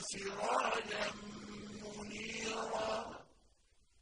سراجا